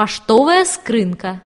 паштовая скрынка.